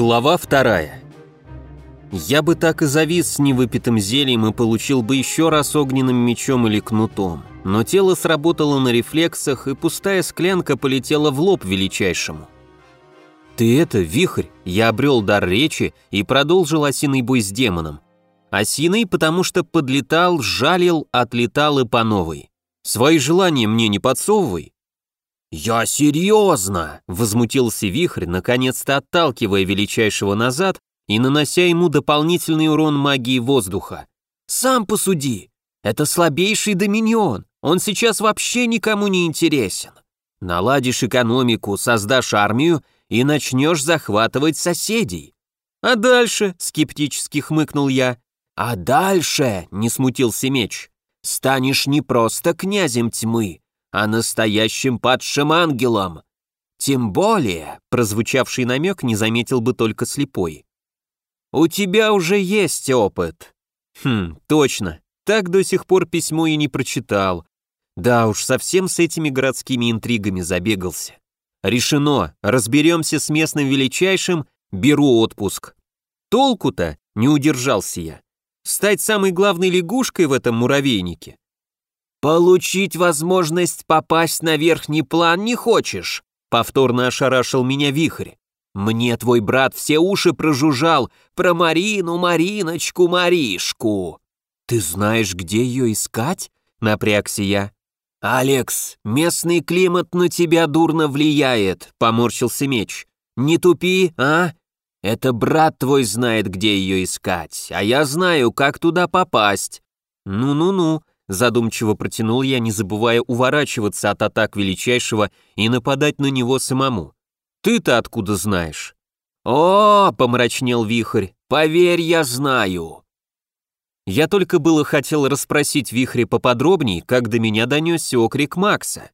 Глава вторая. Я бы так и завис с невыпитым зельем и получил бы еще раз огненным мечом или кнутом, но тело сработало на рефлексах, и пустая склянка полетела в лоб величайшему. «Ты это, вихрь!» Я обрел дар речи и продолжил осиный бой с демоном. Осиный, потому что подлетал, жалил, отлетал и по новой. Свои желания мне не подсовывай. «Я серьезно!» — возмутился вихрь, наконец-то отталкивая величайшего назад и нанося ему дополнительный урон магии воздуха. «Сам посуди! Это слабейший доминион, он сейчас вообще никому не интересен. Наладишь экономику, создашь армию и начнешь захватывать соседей. А дальше, скептически хмыкнул я, а дальше, не смутился меч, станешь не просто князем тьмы, а настоящим падшим ангелом. Тем более, прозвучавший намек не заметил бы только слепой. У тебя уже есть опыт. Хм, точно. Так до сих пор письмо и не прочитал. Да уж, совсем с этими городскими интригами забегался. Решено, разберемся с местным величайшим, беру отпуск. Толку-то, не удержался я. Стать самой главной лягушкой в этом муравейнике. «Получить возможность попасть на верхний план не хочешь?» Повторно ошарашил меня вихрь. «Мне твой брат все уши прожужжал про Марину, Мариночку, Маришку». «Ты знаешь, где ее искать?» — напрягся я. «Алекс, местный климат на тебя дурно влияет», — поморщился меч. «Не тупи, а? Это брат твой знает, где ее искать, а я знаю, как туда попасть». «Ну-ну-ну», Задумчиво протянул я, не забывая уворачиваться от атак величайшего и нападать на него самому. «Ты-то откуда знаешь?» «О!» — помрачнел вихрь. «Поверь, я знаю!» Я только было хотел расспросить вихре поподробней, как до меня донесся окрик Макса.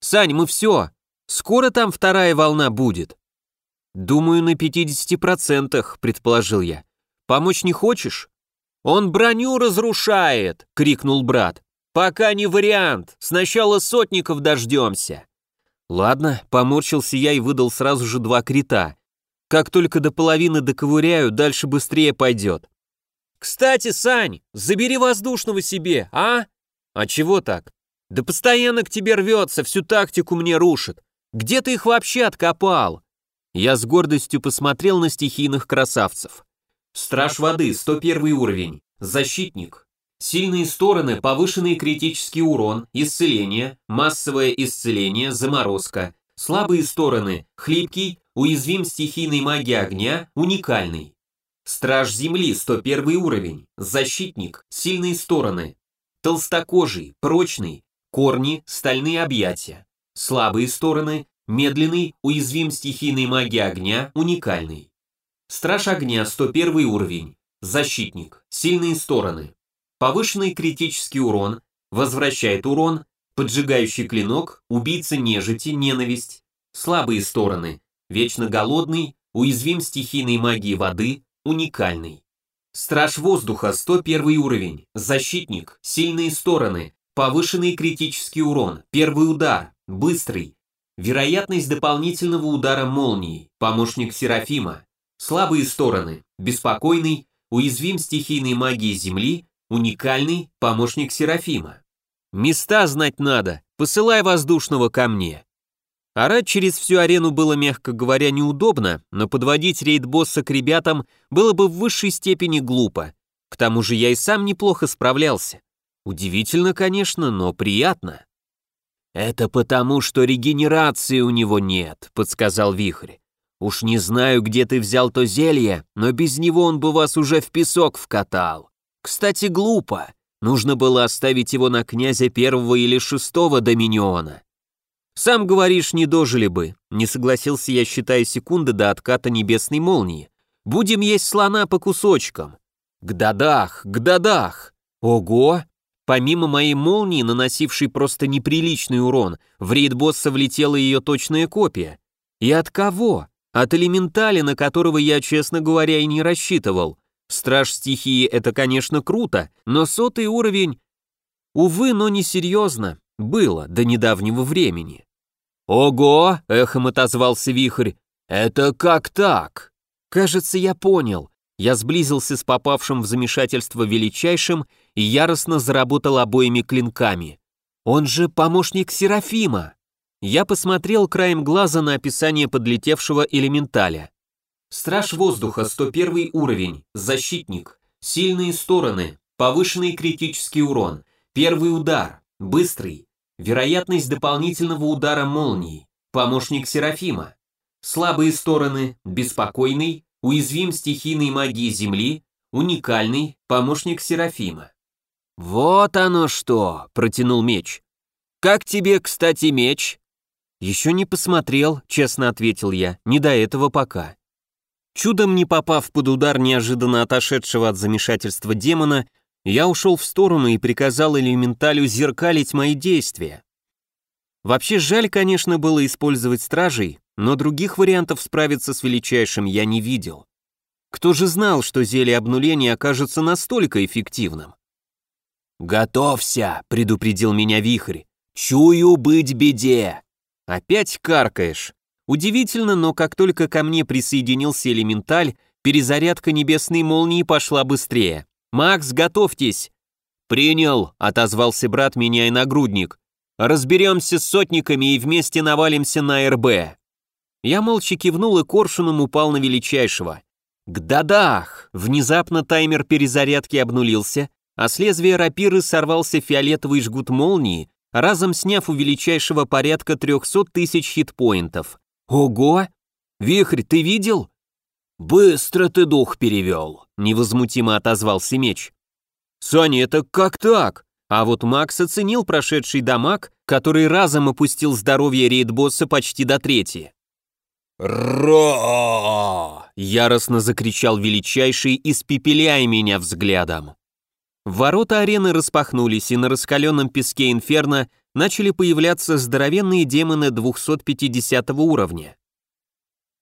«Сань, мы все! Скоро там вторая волна будет?» «Думаю, на 50%, — предположил я. Помочь не хочешь?» «Он броню разрушает!» — крикнул брат. «Пока не вариант. Сначала сотников дождемся». Ладно, поморщился я и выдал сразу же два крита. Как только до половины доковыряю, дальше быстрее пойдет. «Кстати, Сань, забери воздушного себе, а?» «А чего так?» «Да постоянно к тебе рвется, всю тактику мне рушит. Где ты их вообще откопал?» Я с гордостью посмотрел на стихийных красавцев. Страж воды, 101 уровень. Защитник. Сильные стороны, повышенный критический урон, исцеление, массовое исцеление, заморозка. Слабые стороны, хлипкий, уязвим стихийной магии огня, уникальный. Страж земли, 101 уровень. Защитник, сильные стороны. Толстокожий, прочный, корни, стальные объятия. Слабые стороны, медленный, уязвим стихийной магии огня, уникальный. Страж огня 101 уровень. Защитник. Сильные стороны. Повышенный критический урон. Возвращает урон. Поджигающий клинок. Убийца нежити. Ненависть. Слабые стороны. Вечно голодный. Уязвим стихийной магии воды. Уникальный. Страж воздуха 101 уровень. Защитник. Сильные стороны. Повышенный критический урон. Первый удар. Быстрый. Вероятность дополнительного удара молнией. Помощник Серафима. Слабые стороны. Беспокойный, уязвим стихийной магии Земли, уникальный, помощник Серафима. Места знать надо, посылай воздушного ко мне. Орать через всю арену было, мягко говоря, неудобно, но подводить рейд-босса к ребятам было бы в высшей степени глупо. К тому же я и сам неплохо справлялся. Удивительно, конечно, но приятно. «Это потому, что регенерации у него нет», — подсказал Вихрь. Уж не знаю, где ты взял то зелье, но без него он бы вас уже в песок вкатал. Кстати, глупо. Нужно было оставить его на князя первого или шестого доминиона. Сам говоришь, не дожили бы. Не согласился я, считая секунды до отката небесной молнии. Будем есть слона по кусочкам. Гдадах, гдадах. Ого! Помимо моей молнии, наносившей просто неприличный урон, в рейд босса влетела ее точная копия. И от кого? От элементали, на которого я, честно говоря, и не рассчитывал. Страж стихии — это, конечно, круто, но сотый уровень... Увы, но несерьезно. Было до недавнего времени. «Ого!» — эхом отозвался вихрь. «Это как так?» Кажется, я понял. Я сблизился с попавшим в замешательство величайшим и яростно заработал обоими клинками. Он же помощник Серафима. Я посмотрел краем глаза на описание подлетевшего элементаля. Страж воздуха, 101 уровень, защитник, сильные стороны, повышенный критический урон, первый удар, быстрый, вероятность дополнительного удара молнии, помощник Серафима, слабые стороны, беспокойный, уязвим стихийной магии Земли, уникальный, помощник Серафима. «Вот оно что!» — протянул меч. «Как тебе, кстати, меч?» «Еще не посмотрел», — честно ответил я, — «не до этого пока». Чудом не попав под удар неожиданно отошедшего от замешательства демона, я ушел в сторону и приказал элементалю зеркалить мои действия. Вообще жаль, конечно, было использовать стражей, но других вариантов справиться с величайшим я не видел. Кто же знал, что зелье обнуления окажется настолько эффективным? «Готовься», — предупредил меня вихрь. «Чую быть беде». «Опять каркаешь». Удивительно, но как только ко мне присоединился элементаль, перезарядка небесной молнии пошла быстрее. «Макс, готовьтесь!» «Принял», — отозвался брат, меняя нагрудник. «Разберемся с сотниками и вместе навалимся на РБ». Я молча кивнул и коршуном упал на величайшего. Гдадах! Внезапно таймер перезарядки обнулился, а с лезвия рапиры сорвался фиолетовый жгут молнии, разом сняв у величайшего порядка 300 тысяч хитпоинтов. Ого! Вихрь, ты видел? Быстро ты дух перевел, невозмутимо отозвался меч. Саня, это как так? А вот Макс оценил прошедший дамаг, который разом опустил здоровье рейд-босса почти до трети. «Ро!» — яростно закричал величайший, испепеляя меня взглядом. Ворота арены распахнулись, и на раскаленном песке инферно начали появляться здоровенные демоны 250 уровня.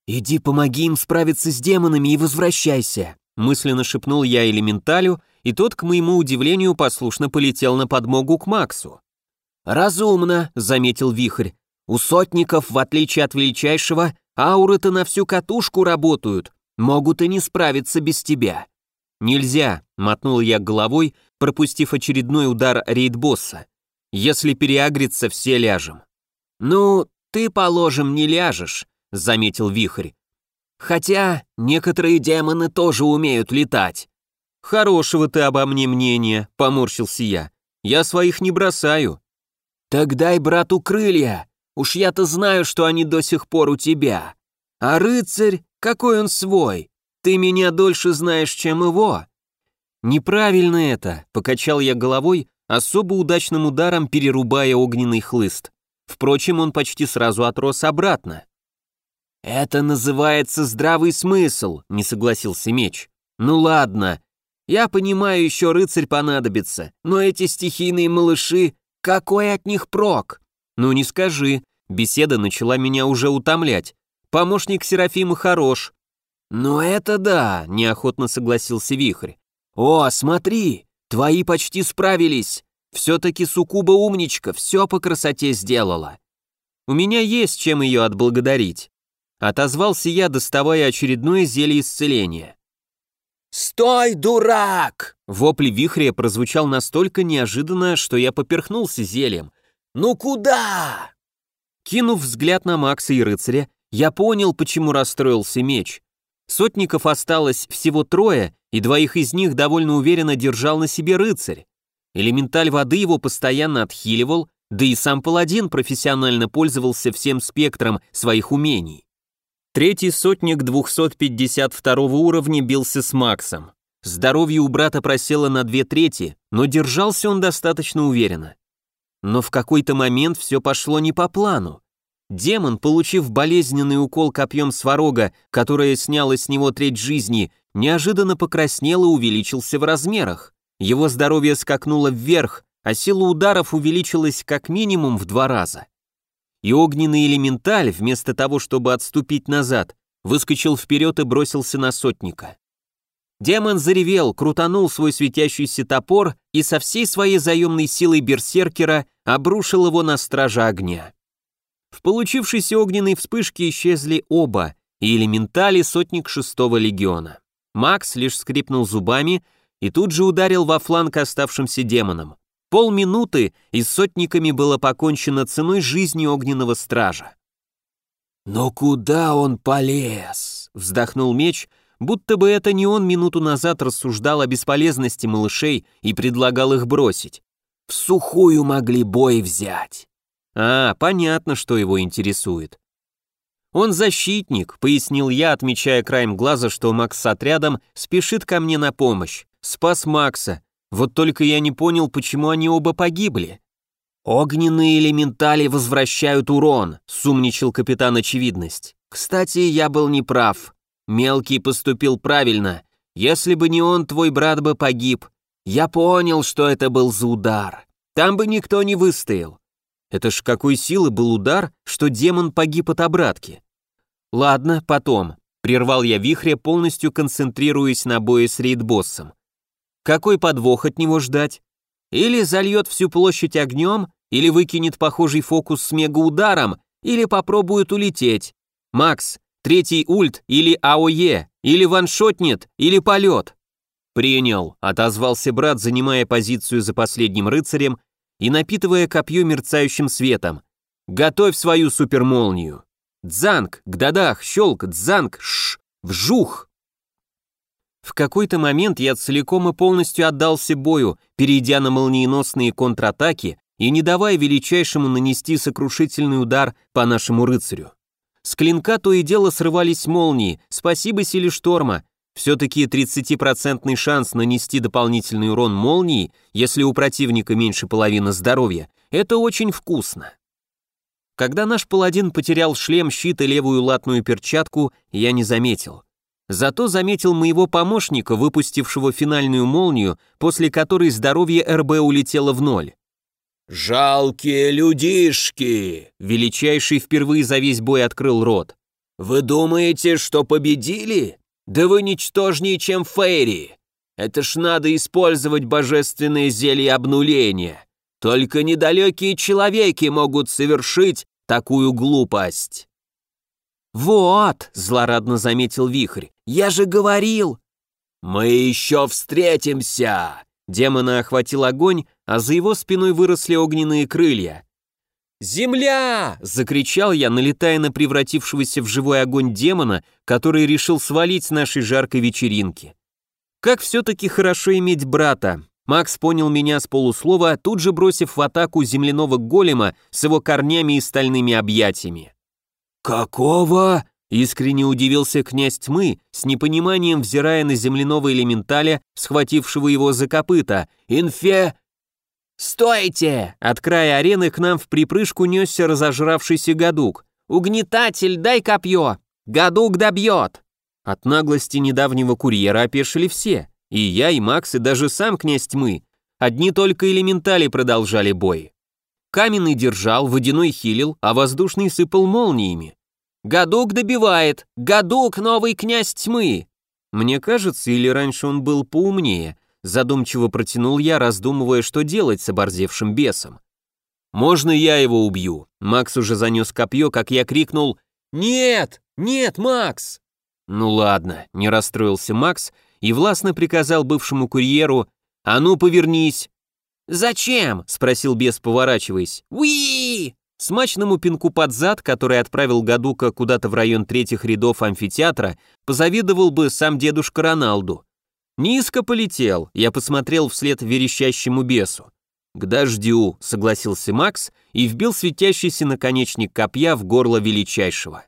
«Иди помоги им справиться с демонами и возвращайся», мысленно шепнул я элементалю, и тот, к моему удивлению, послушно полетел на подмогу к Максу. «Разумно», — заметил Вихрь. «У сотников, в отличие от величайшего, ауры-то на всю катушку работают, могут и не справиться без тебя». «Нельзя», — мотнул я головой, пропустив очередной удар рейд-босса. «Если переагриться, все ляжем». «Ну, ты, положим, не ляжешь», — заметил Вихрь. «Хотя некоторые демоны тоже умеют летать». «Хорошего ты обо мне мнения», — поморщился я. «Я своих не бросаю». «Так дай брату крылья. Уж я-то знаю, что они до сих пор у тебя. А рыцарь, какой он свой? Ты меня дольше знаешь, чем его». «Неправильно это», — покачал я головой, особо удачным ударом перерубая огненный хлыст. Впрочем, он почти сразу отрос обратно. «Это называется здравый смысл», — не согласился меч. «Ну ладно. Я понимаю, еще рыцарь понадобится, но эти стихийные малыши, какой от них прок?» «Ну не скажи», беседа начала меня уже утомлять. «Помощник Серафима хорош, «Ну это да», — неохотно согласился Вихрь. «О, смотри, твои почти справились. Все-таки Сукуба умничка, все по красоте сделала. У меня есть чем ее отблагодарить». Отозвался я, доставая очередное зелье исцеления. «Стой, дурак!» Вопль вихря прозвучал настолько неожиданно, что я поперхнулся зельем. «Ну куда?» Кинув взгляд на Макса и рыцаря, я понял, почему расстроился меч. Сотников осталось всего трое, и двоих из них довольно уверенно держал на себе рыцарь. Элементаль воды его постоянно отхиливал, да и сам паладин профессионально пользовался всем спектром своих умений. Третий сотник 252 уровня бился с Максом. Здоровье у брата просело на две трети, но держался он достаточно уверенно. Но в какой-то момент все пошло не по плану. Демон, получив болезненный укол копьем сварога, которое сняло с него треть жизни, неожиданно покраснел и увеличился в размерах. Его здоровье скакнуло вверх, а сила ударов увеличилась как минимум в два раза. И огненный элементаль, вместо того, чтобы отступить назад, выскочил вперед и бросился на сотника. Демон заревел, крутанул свой светящийся топор и со всей своей заемной силой берсеркера обрушил его на стража огня. В получившейся огненной вспышке исчезли оба, и элементали сотник шестого легиона. Макс лишь скрипнул зубами и тут же ударил во фланг оставшимся демонам. Полминуты и с сотниками было покончено ценой жизни огненного стража. «Но куда он полез?» — вздохнул меч, будто бы это не он минуту назад рассуждал о бесполезности малышей и предлагал их бросить. «В сухую могли бой взять». А, понятно, что его интересует. «Он защитник», — пояснил я, отмечая краем глаза, что Макс с отрядом спешит ко мне на помощь. Спас Макса. Вот только я не понял, почему они оба погибли. «Огненные элементали возвращают урон», — сумничал капитан Очевидность. «Кстати, я был неправ. Мелкий поступил правильно. Если бы не он, твой брат бы погиб. Я понял, что это был за удар. Там бы никто не выстоял. Это ж какой силы был удар, что демон погиб от обратки. Ладно, потом. Прервал я вихря, полностью концентрируясь на бое с рейдбоссом. Какой подвох от него ждать? Или зальет всю площадь огнем, или выкинет похожий фокус с мегаударом, или попробует улететь. Макс, третий ульт, или АОЕ, или ваншотнет, или полет. «Принял», — отозвался брат, занимая позицию за последним рыцарем и напитывая копье мерцающим светом. «Готовь свою супермолнию!» «Дзанг! Гдадах! Щелк! Дзанг! Шш! Вжух!» В какой-то момент я целиком и полностью отдался бою, перейдя на молниеносные контратаки и не давая величайшему нанести сокрушительный удар по нашему рыцарю. С клинка то и дело срывались молнии, спасибо силе шторма, все-таки 30% шанс нанести дополнительный урон молнии, если у противника меньше половины здоровья, это очень вкусно. Когда наш паладин потерял шлем, щит и левую латную перчатку, я не заметил. Зато заметил моего помощника, выпустившего финальную молнию, после которой здоровье РБ улетело в ноль. «Жалкие людишки!» Величайший впервые за весь бой открыл рот. «Вы думаете, что победили? Да вы ничтожнее, чем Фейри. Это ж надо использовать божественное зелье обнуления. Только недалекие человеки могут совершить такую глупость. «Вот», — злорадно заметил Вихрь, — «я же говорил». «Мы еще встретимся!» Демона охватил огонь, а за его спиной выросли огненные крылья. «Земля!» — закричал я, налетая на превратившегося в живой огонь демона, который решил свалить с нашей жаркой вечеринки. Как все-таки хорошо иметь брата. Макс понял меня с полуслова, тут же бросив в атаку земляного голема с его корнями и стальными объятиями. «Какого?» — искренне удивился князь тьмы, с непониманием взирая на земляного элементаля, схватившего его за копыта. «Инфе...» «Стойте!» От края арены к нам в припрыжку несся разожравшийся гадук. «Угнетатель, дай копье! Гадук добьет!» От наглости недавнего курьера опешили все. И я, и Макс, и даже сам князь тьмы. Одни только элементали продолжали бой. Каменный держал, водяной хилил, а воздушный сыпал молниями. «Гадук добивает! Гадук, новый князь тьмы!» Мне кажется, или раньше он был поумнее, Задумчиво протянул я, раздумывая, что делать с оборзевшим бесом. «Можно я его убью?» Макс уже занес копье, как я крикнул «Нет! Нет, Макс!» Ну ладно, не расстроился Макс и властно приказал бывшему курьеру «А ну, повернись!» «Зачем?» — спросил бес, поворачиваясь. «Уи!» Смачному пинку под зад, который отправил Гадука куда-то в район третьих рядов амфитеатра, позавидовал бы сам дедушка Роналду. Низко полетел, я посмотрел вслед верещащему бесу. «К дождю», — согласился Макс и вбил светящийся наконечник копья в горло величайшего.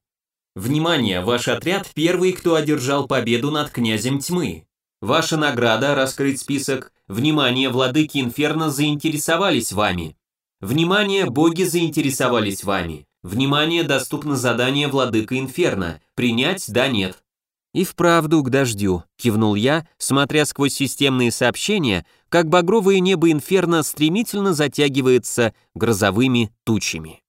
«Внимание, ваш отряд первый, кто одержал победу над князем тьмы. Ваша награда, раскрыть список. Внимание, владыки Инферно заинтересовались вами. Внимание, боги заинтересовались вами. Внимание, доступно задание владыка Инферно. Принять, да, нет. «И вправду к дождю», — кивнул я, смотря сквозь системные сообщения, как багровое небо инферно стремительно затягивается грозовыми тучами.